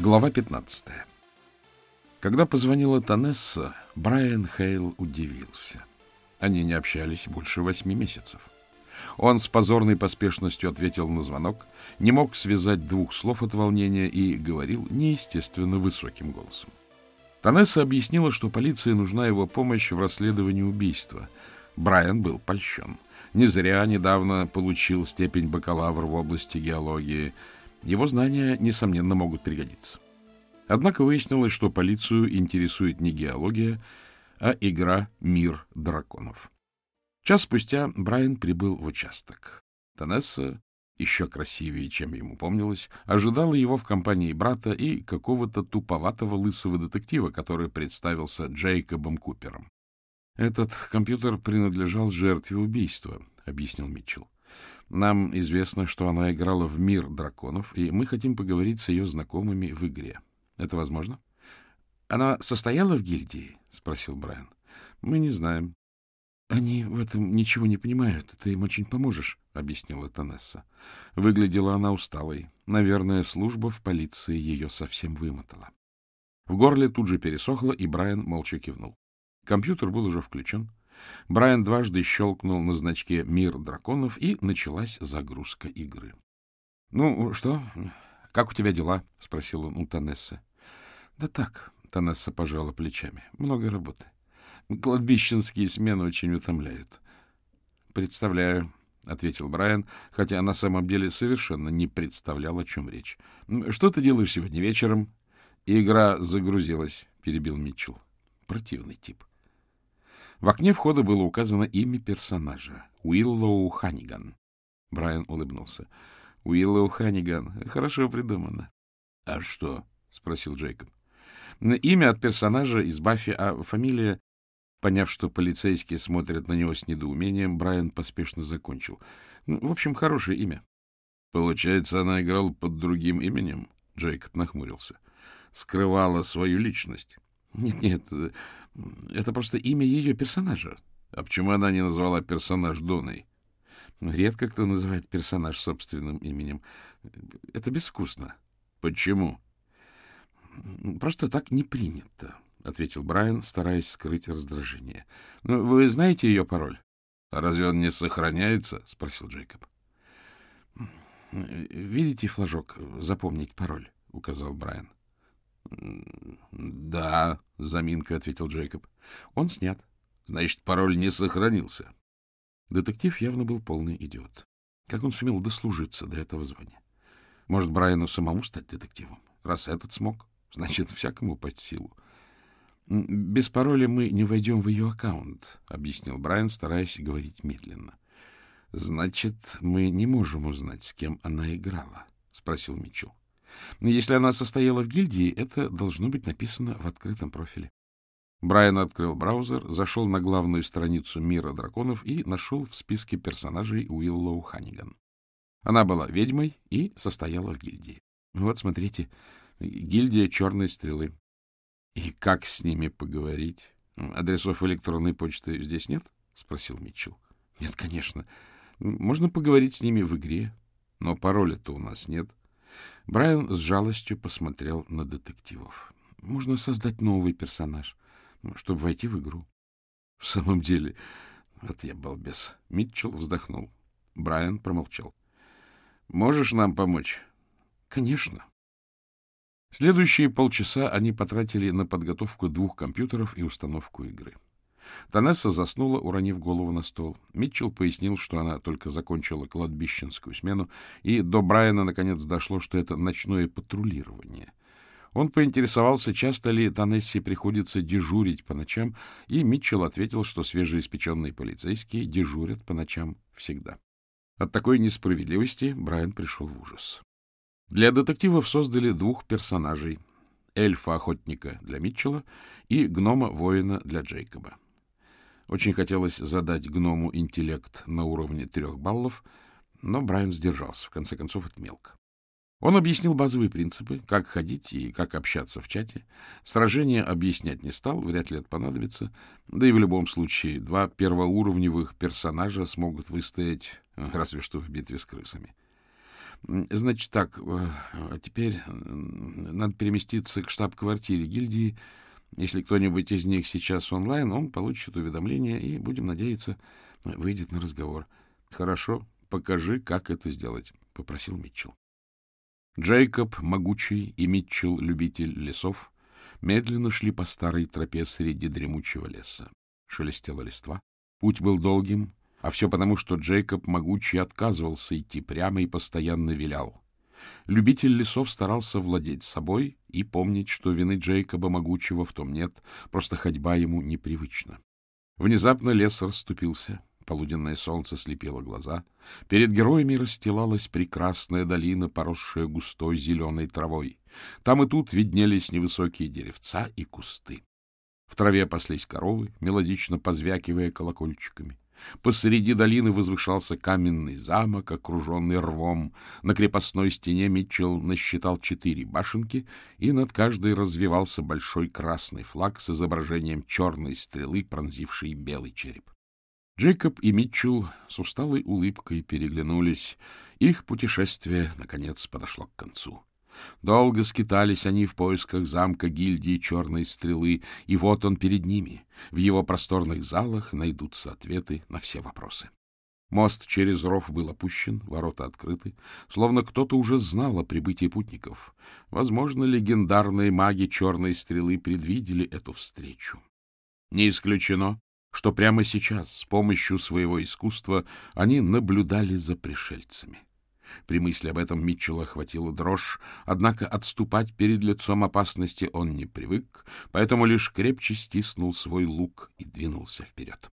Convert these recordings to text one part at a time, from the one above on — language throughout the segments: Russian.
Глава 15. Когда позвонила Танесса, Брайан Хейл удивился. Они не общались больше восьми месяцев. Он с позорной поспешностью ответил на звонок, не мог связать двух слов от волнения и говорил неестественно высоким голосом. Танесса объяснила, что полиции нужна его помощь в расследовании убийства. Брайан был польщен. Не зря недавно получил степень бакалавра в области геологии — его знания, несомненно, могут пригодиться. Однако выяснилось, что полицию интересует не геология, а игра «Мир драконов». Час спустя Брайан прибыл в участок. Танесса, еще красивее, чем ему помнилось, ожидала его в компании брата и какого-то туповатого лысого детектива, который представился Джейкобом Купером. «Этот компьютер принадлежал жертве убийства», — объяснил Митчелл. Нам известно, что она играла в мир драконов, и мы хотим поговорить с ее знакомыми в игре. Это возможно? — Она состояла в гильдии? — спросил Брайан. — Мы не знаем. — Они в этом ничего не понимают. Ты им очень поможешь, — объяснила Танесса. Выглядела она усталой. Наверное, служба в полиции ее совсем вымотала. В горле тут же пересохло, и Брайан молча кивнул. Компьютер был уже включен. Брайан дважды щелкнул на значке «Мир драконов», и началась загрузка игры. — Ну, что? Как у тебя дела? — спросил он у Танессы. — Да так, — Танесса пожала плечами. — Много работы. Кладбищенские смены очень утомляют. — Представляю, — ответил Брайан, хотя на самом деле совершенно не представлял, о чем речь. — Что ты делаешь сегодня вечером? — Игра загрузилась, — перебил Митчелл. Противный тип. В окне входа было указано имя персонажа — Уиллоу Ханиган. Брайан улыбнулся. — Уиллоу Ханиган. Хорошо придумано. — А что? — спросил Джейкоб. — Имя от персонажа из Баффи, а фамилия... Поняв, что полицейские смотрят на него с недоумением, Брайан поспешно закончил. Ну, в общем, хорошее имя. — Получается, она играла под другим именем? Джейкоб нахмурился. — Скрывала свою личность. Нет-нет, это просто имя ее персонажа. А почему она не назвала персонаж Доной? Редко кто называет персонаж собственным именем. Это безвкусно. Почему? Просто так не принято, — ответил Брайан, стараясь скрыть раздражение. Ну, вы знаете ее пароль? А разве он не сохраняется? — спросил Джейкоб. Видите флажок «Запомнить пароль», — указал Брайан. — Да, — заминка ответил Джейкоб. — Он снят. Значит, пароль не сохранился. Детектив явно был полный идиот. Как он сумел дослужиться до этого звания? Может, Брайану самому стать детективом? Раз этот смог, значит, всякому под силу. — Без пароля мы не войдем в ее аккаунт, — объяснил Брайан, стараясь говорить медленно. — Значит, мы не можем узнать, с кем она играла? — спросил Митчелл. Если она состояла в гильдии, это должно быть написано в открытом профиле. Брайан открыл браузер, зашел на главную страницу мира драконов и нашел в списке персонажей Уиллоу Ханиган. Она была ведьмой и состояла в гильдии. Вот, смотрите, гильдия черной стрелы. И как с ними поговорить? Адресов электронной почты здесь нет? — спросил Митчелл. — Нет, конечно. Можно поговорить с ними в игре, но пароля-то у нас нет. Брайан с жалостью посмотрел на детективов. Можно создать новый персонаж, чтобы войти в игру. В самом деле, вот я балбес. Митчелл вздохнул. Брайан промолчал. Можешь нам помочь? Конечно. Следующие полчаса они потратили на подготовку двух компьютеров и установку игры. Танесса заснула, уронив голову на стол. Митчелл пояснил, что она только закончила кладбищенскую смену, и до Брайана наконец дошло, что это ночное патрулирование. Он поинтересовался, часто ли Танессе приходится дежурить по ночам, и Митчелл ответил, что свежеиспеченные полицейские дежурят по ночам всегда. От такой несправедливости Брайан пришел в ужас. Для детективов создали двух персонажей — эльфа-охотника для Митчелла и гнома-воина для Джейкоба. Очень хотелось задать гному интеллект на уровне трех баллов, но Брайан сдержался. В конце концов, это мелко. Он объяснил базовые принципы, как ходить и как общаться в чате. Сражение объяснять не стал, вряд ли это понадобится. Да и в любом случае, два первоуровневых персонажа смогут выстоять, разве что в битве с крысами. Значит так, а теперь надо переместиться к штаб-квартире гильдии. Если кто-нибудь из них сейчас онлайн, он получит уведомление и, будем надеяться, выйдет на разговор. — Хорошо, покажи, как это сделать, — попросил Митчелл. Джейкоб, могучий, и Митчелл, любитель лесов, медленно шли по старой тропе среди дремучего леса. Шелестела листва. Путь был долгим, а все потому, что Джейкоб могучий отказывался идти прямо и постоянно вилял. Любитель лесов старался владеть собой и помнить, что вины Джейкоба могучего в том нет, просто ходьба ему непривычна. Внезапно лес расступился, полуденное солнце слепило глаза. Перед героями расстилалась прекрасная долина, поросшая густой зеленой травой. Там и тут виднелись невысокие деревца и кусты. В траве паслись коровы, мелодично позвякивая колокольчиками. Посреди долины возвышался каменный замок, окруженный рвом. На крепостной стене Митчелл насчитал четыре башенки, и над каждой развивался большой красный флаг с изображением черной стрелы, пронзившей белый череп. Джейкоб и Митчелл с усталой улыбкой переглянулись. Их путешествие, наконец, подошло к концу. Долго скитались они в поисках замка гильдии Черной Стрелы, и вот он перед ними. В его просторных залах найдутся ответы на все вопросы. Мост через ров был опущен, ворота открыты, словно кто-то уже знал о прибытии путников. Возможно, легендарные маги Черной Стрелы предвидели эту встречу. Не исключено, что прямо сейчас, с помощью своего искусства, они наблюдали за пришельцами. При мысли об этом Митчелла охватила дрожь, однако отступать перед лицом опасности он не привык, поэтому лишь крепче стиснул свой лук и двинулся вперед.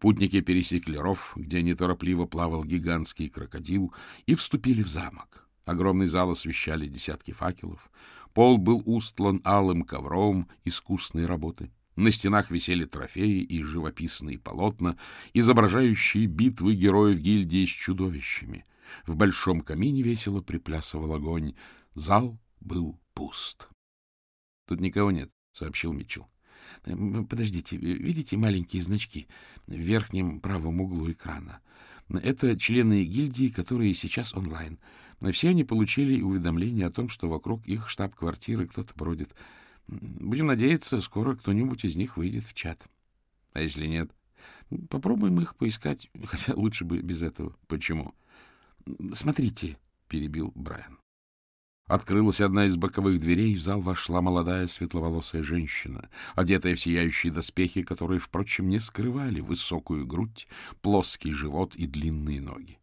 Путники пересекли ров, где неторопливо плавал гигантский крокодил, и вступили в замок. Огромный зал освещали десятки факелов. Пол был устлан алым ковром искусной работы. На стенах висели трофеи и живописные полотна, изображающие битвы героев гильдии с чудовищами — в большом камине весело приплясывал огонь. Зал был пуст. — Тут никого нет, — сообщил Митчелл. — Подождите, видите маленькие значки в верхнем правом углу экрана? Это члены гильдии, которые сейчас онлайн. Все они получили уведомление о том, что вокруг их штаб-квартиры кто-то бродит. Будем надеяться, скоро кто-нибудь из них выйдет в чат. А если нет? Попробуем их поискать, хотя лучше бы без этого. Почему? — Смотрите, — перебил Брайан. Открылась одна из боковых дверей, в зал вошла молодая светловолосая женщина, одетая в сияющие доспехи, которые, впрочем, не скрывали высокую грудь, плоский живот и длинные ноги.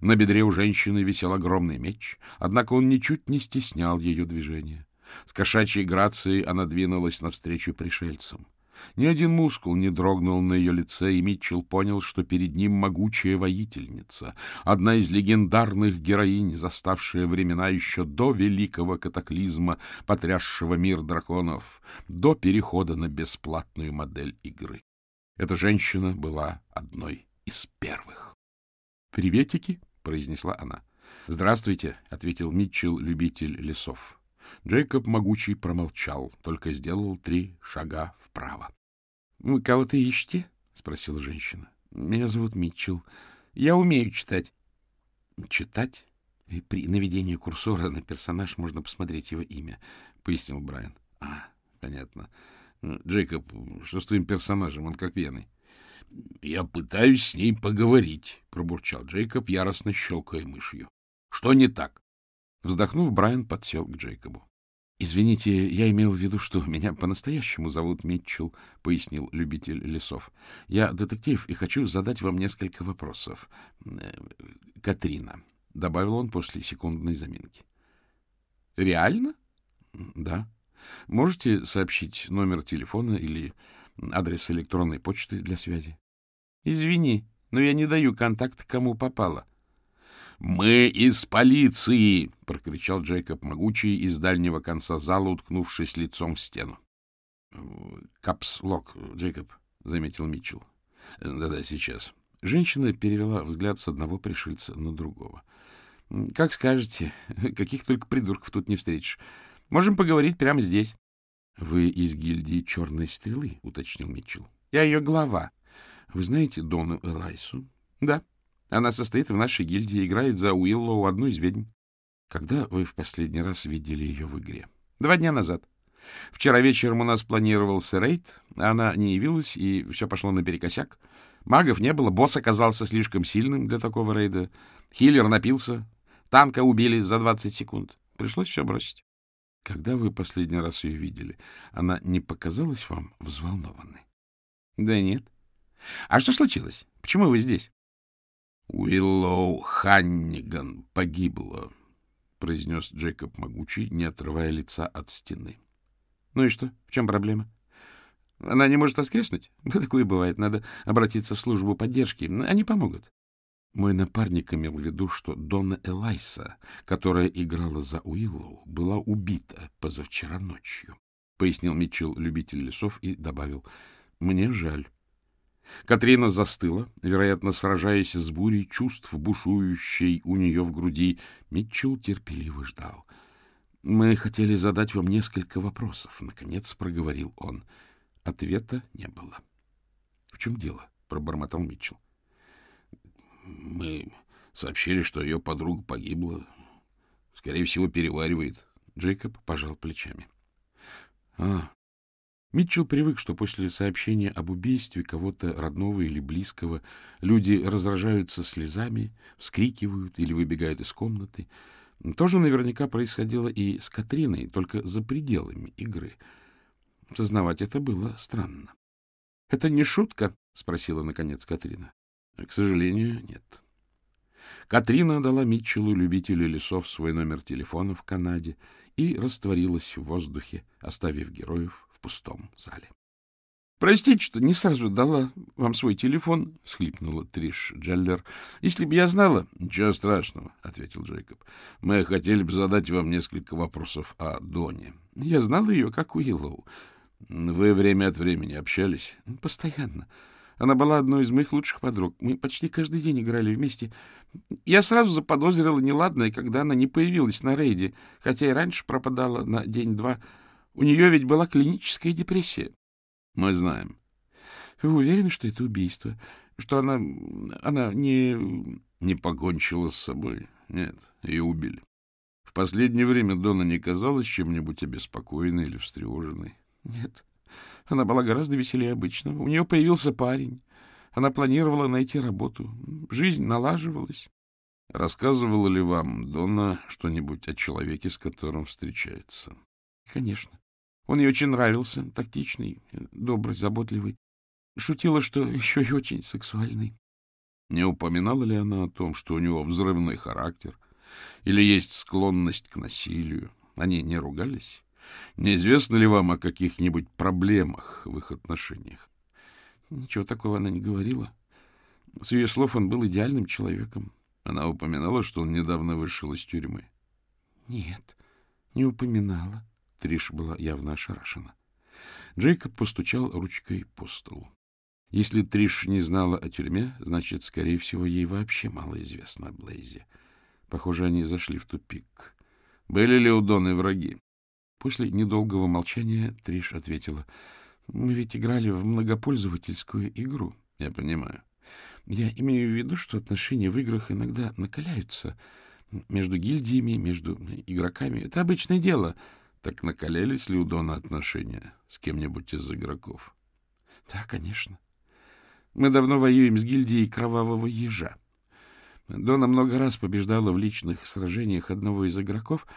На бедре у женщины висел огромный меч, однако он ничуть не стеснял ее движения. С кошачьей грацией она двинулась навстречу пришельцам. Ни один мускул не дрогнул на ее лице, и Митчелл понял, что перед ним могучая воительница, одна из легендарных героинь, заставшая времена еще до великого катаклизма, потрясшего мир драконов, до перехода на бесплатную модель игры. Эта женщина была одной из первых. «Приветики!» — произнесла она. «Здравствуйте!» — ответил Митчелл, любитель лесов. Джейкоб могучий промолчал, только сделал три шага вправо. — Вы кого-то ищете? — спросила женщина. — Меня зовут Митчелл. Я умею читать. — Читать? И при наведении курсора на персонаж можно посмотреть его имя, — пояснил Брайан. — А, понятно. Джейкоб, что с твоим персонажем? Он как пьяный. — Я пытаюсь с ней поговорить, — пробурчал Джейкоб, яростно щелкая мышью. — Что не так? Вздохнув, Брайан подсел к Джейкобу. — Извините, я имел в виду, что меня по-настоящему зовут Митчелл, — пояснил любитель лесов. — Я детектив и хочу задать вам несколько вопросов. Э, — Катрина, — добавил он после секундной заминки. — Реально? — Да. Можете сообщить номер телефона или адрес электронной почты для связи? — Извини, но я не даю контакт кому попало. — «Мы из полиции!» — прокричал Джейкоб Могучий из дальнего конца зала, уткнувшись лицом в стену. «Капс-лок, Джейкоб», — заметил Митчелл. «Да-да, сейчас». Женщина перевела взгляд с одного пришельца на другого. «Как скажете. Каких только придурков тут не встретишь. Можем поговорить прямо здесь». «Вы из гильдии Черной Стрелы», — уточнил Митчелл. «Я ее глава. Вы знаете Дону Элайсу?» «Да». Она состоит в нашей гильдии, играет за Уиллоу, одну из ведьм. Когда вы в последний раз видели ее в игре? Два дня назад. Вчера вечером у нас планировался рейд, она не явилась, и все пошло наперекосяк. Магов не было, босс оказался слишком сильным для такого рейда. Хиллер напился, танка убили за 20 секунд. Пришлось все бросить. Когда вы последний раз ее видели, она не показалась вам взволнованной? Да нет. А что случилось? Почему вы здесь? Уиллоу Ханниган погибла, произнес Джейкоб Могучий, не отрывая лица от стены. Ну и что? В чем проблема? Она не может воскреснуть? Такое бывает. Надо обратиться в службу поддержки. Они помогут. Мой напарник имел в виду, что Донна Элайса, которая играла за Уиллоу, была убита позавчера ночью, — пояснил Митчелл, любитель лесов, и добавил, — мне жаль. Катрина застыла, вероятно, сражаясь с бурей чувств, бушующей у нее в груди. Митчелл терпеливо ждал. — Мы хотели задать вам несколько вопросов, — наконец проговорил он. Ответа не было. — В чем дело? — пробормотал Митчелл. Мы сообщили, что ее подруга погибла. Скорее всего, переваривает. Джейкоб пожал плечами. А, Митчелл привык, что после сообщения об убийстве кого-то родного или близкого люди разражаются слезами, вскрикивают или выбегают из комнаты. Тоже наверняка происходило и с Катриной, только за пределами игры. Сознавать это было странно. — Это не шутка? — спросила, наконец, Катрина. — К сожалению, нет. Катрина дала Митчеллу, любителю лесов, свой номер телефона в Канаде и растворилась в воздухе, оставив героев пустом зале. — Простите, что не сразу дала вам свой телефон, — всхлипнула Триш Джеллер. — Если бы я знала... — Ничего страшного, — ответил Джейкоб. — Мы хотели бы задать вам несколько вопросов о Доне. Я знала ее, как Уиллоу. Вы время от времени общались? — Постоянно. — она была одной из моих лучших подруг. Мы почти каждый день играли вместе. Я сразу заподозрила неладное, когда она не появилась на рейде, хотя и раньше пропадала на день-два. У нее ведь была клиническая депрессия. — Мы знаем. — Вы уверены, что это убийство? Что она... она не... — Не покончила с собой. Нет, ее убили. В последнее время Дона не казалась чем-нибудь обеспокоенной или встревоженной. — Нет, она была гораздо веселее обычного. У нее появился парень. Она планировала найти работу. Жизнь налаживалась. Рассказывала ли вам Дона что-нибудь о человеке, с которым встречается? Конечно. Он ей очень нравился, тактичный, добрый, заботливый. Шутила, что еще и очень сексуальный. Не упоминала ли она о том, что у него взрывной характер или есть склонность к насилию? Они не ругались? Неизвестно ли вам о каких-нибудь проблемах в их отношениях? Ничего такого она не говорила. С ее слов он был идеальным человеком. Она упоминала, что он недавно вышел из тюрьмы. Нет, не упоминала. Триш была явно ошарашена. Джейкоб постучал ручкой по столу. Если Триш не знала о тюрьме, значит, скорее всего, ей вообще мало известно о Блейзе. Похоже, они зашли в тупик. Были ли у Доны враги? После недолгого молчания Триш ответила. — Мы ведь играли в многопользовательскую игру. — Я понимаю. Я имею в виду, что отношения в играх иногда накаляются между гильдиями, между игроками. Это обычное дело. Так накалялись ли у Дона отношения с кем-нибудь из игроков? — Да, конечно. Мы давно воюем с гильдией Кровавого Ежа. Дона много раз побеждала в личных сражениях одного из игроков —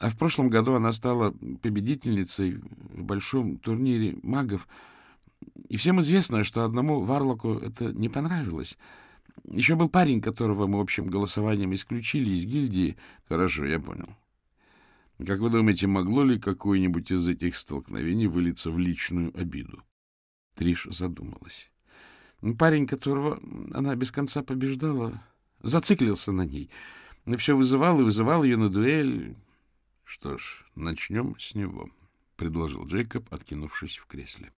а в прошлом году она стала победительницей в большом турнире магов. И всем известно, что одному Варлоку это не понравилось. Еще был парень, которого мы общим голосованием исключили из гильдии. Хорошо, я понял. Как вы думаете, могло ли какое-нибудь из этих столкновений вылиться в личную обиду? Триш задумалась. Парень, которого она без конца побеждала, зациклился на ней. Все вызывал и вызывал ее на дуэль. — Что ж, начнем с него, — предложил Джейкоб, откинувшись в кресле.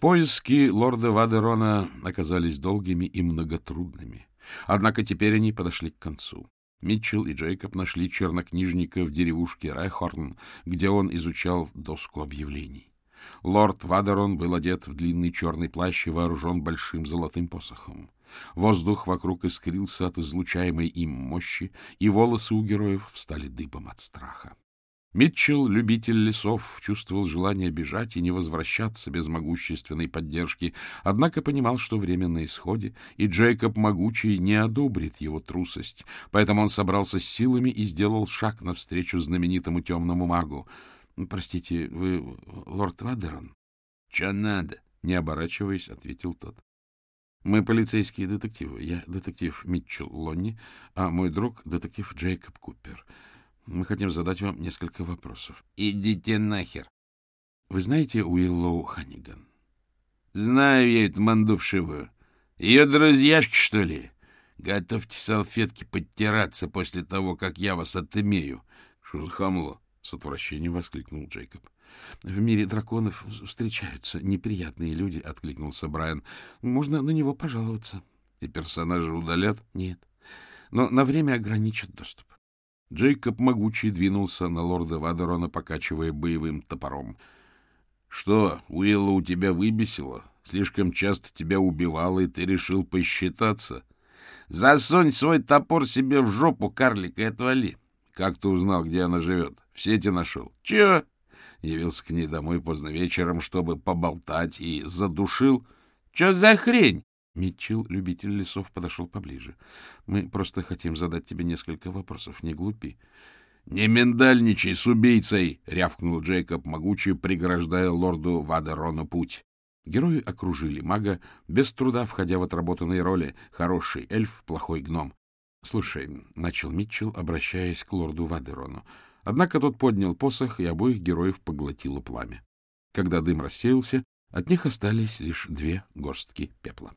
Поиски лорда Вадерона оказались долгими и многотрудными. Однако теперь они подошли к концу. Митчелл и Джейкоб нашли чернокнижника в деревушке Райхорн, где он изучал доску объявлений. Лорд Вадерон был одет в длинный черный плащ и вооружен большим золотым посохом. Воздух вокруг искрился от излучаемой им мощи, и волосы у героев встали дыбом от страха. Митчелл, любитель лесов, чувствовал желание бежать и не возвращаться без могущественной поддержки, однако понимал, что время на исходе, и Джейкоб Могучий не одобрит его трусость, поэтому он собрался с силами и сделал шаг навстречу знаменитому темному магу. — Простите, вы лорд Вадерон? — Че надо? — не оборачиваясь, ответил тот. — Мы полицейские детективы. Я детектив Митчелл Лонни, а мой друг — детектив Джейкоб Купер. — мы хотим задать вам несколько вопросов. — Идите нахер. — Вы знаете Уиллоу Ханниган? — Знаю я эту мандувшивую. Ее друзьяшки, что ли? Готовьте салфетки подтираться после того, как я вас отымею. — Что за хамло? — с отвращением воскликнул Джейкоб. — В мире драконов встречаются неприятные люди, — откликнулся Брайан. — Можно на него пожаловаться. — И персонажа удалят? — Нет. Но на время ограничат доступ. Джейкоб Могучий двинулся на лорда Вадерона, покачивая боевым топором. — Что, Уилла у тебя выбесило? Слишком часто тебя убивало, и ты решил посчитаться? — Засунь свой топор себе в жопу, карлик, и отвали. — Как ты узнал, где она живет? В сети нашел? — Чего? Явился к ней домой поздно вечером, чтобы поболтать, и задушил. — Че за хрень? Митчелл, любитель лесов, подошел поближе. — Мы просто хотим задать тебе несколько вопросов. Не глупи. — Не миндальничай с убийцей! — рявкнул Джейкоб могучий, преграждая лорду Вадерону путь. Герои окружили мага, без труда входя в отработанные роли. Хороший эльф, плохой гном. — Слушай, — начал Митчелл, обращаясь к лорду Вадерону. Однако тот поднял посох, и обоих героев поглотило пламя. Когда дым рассеялся, от них остались лишь две горстки пепла.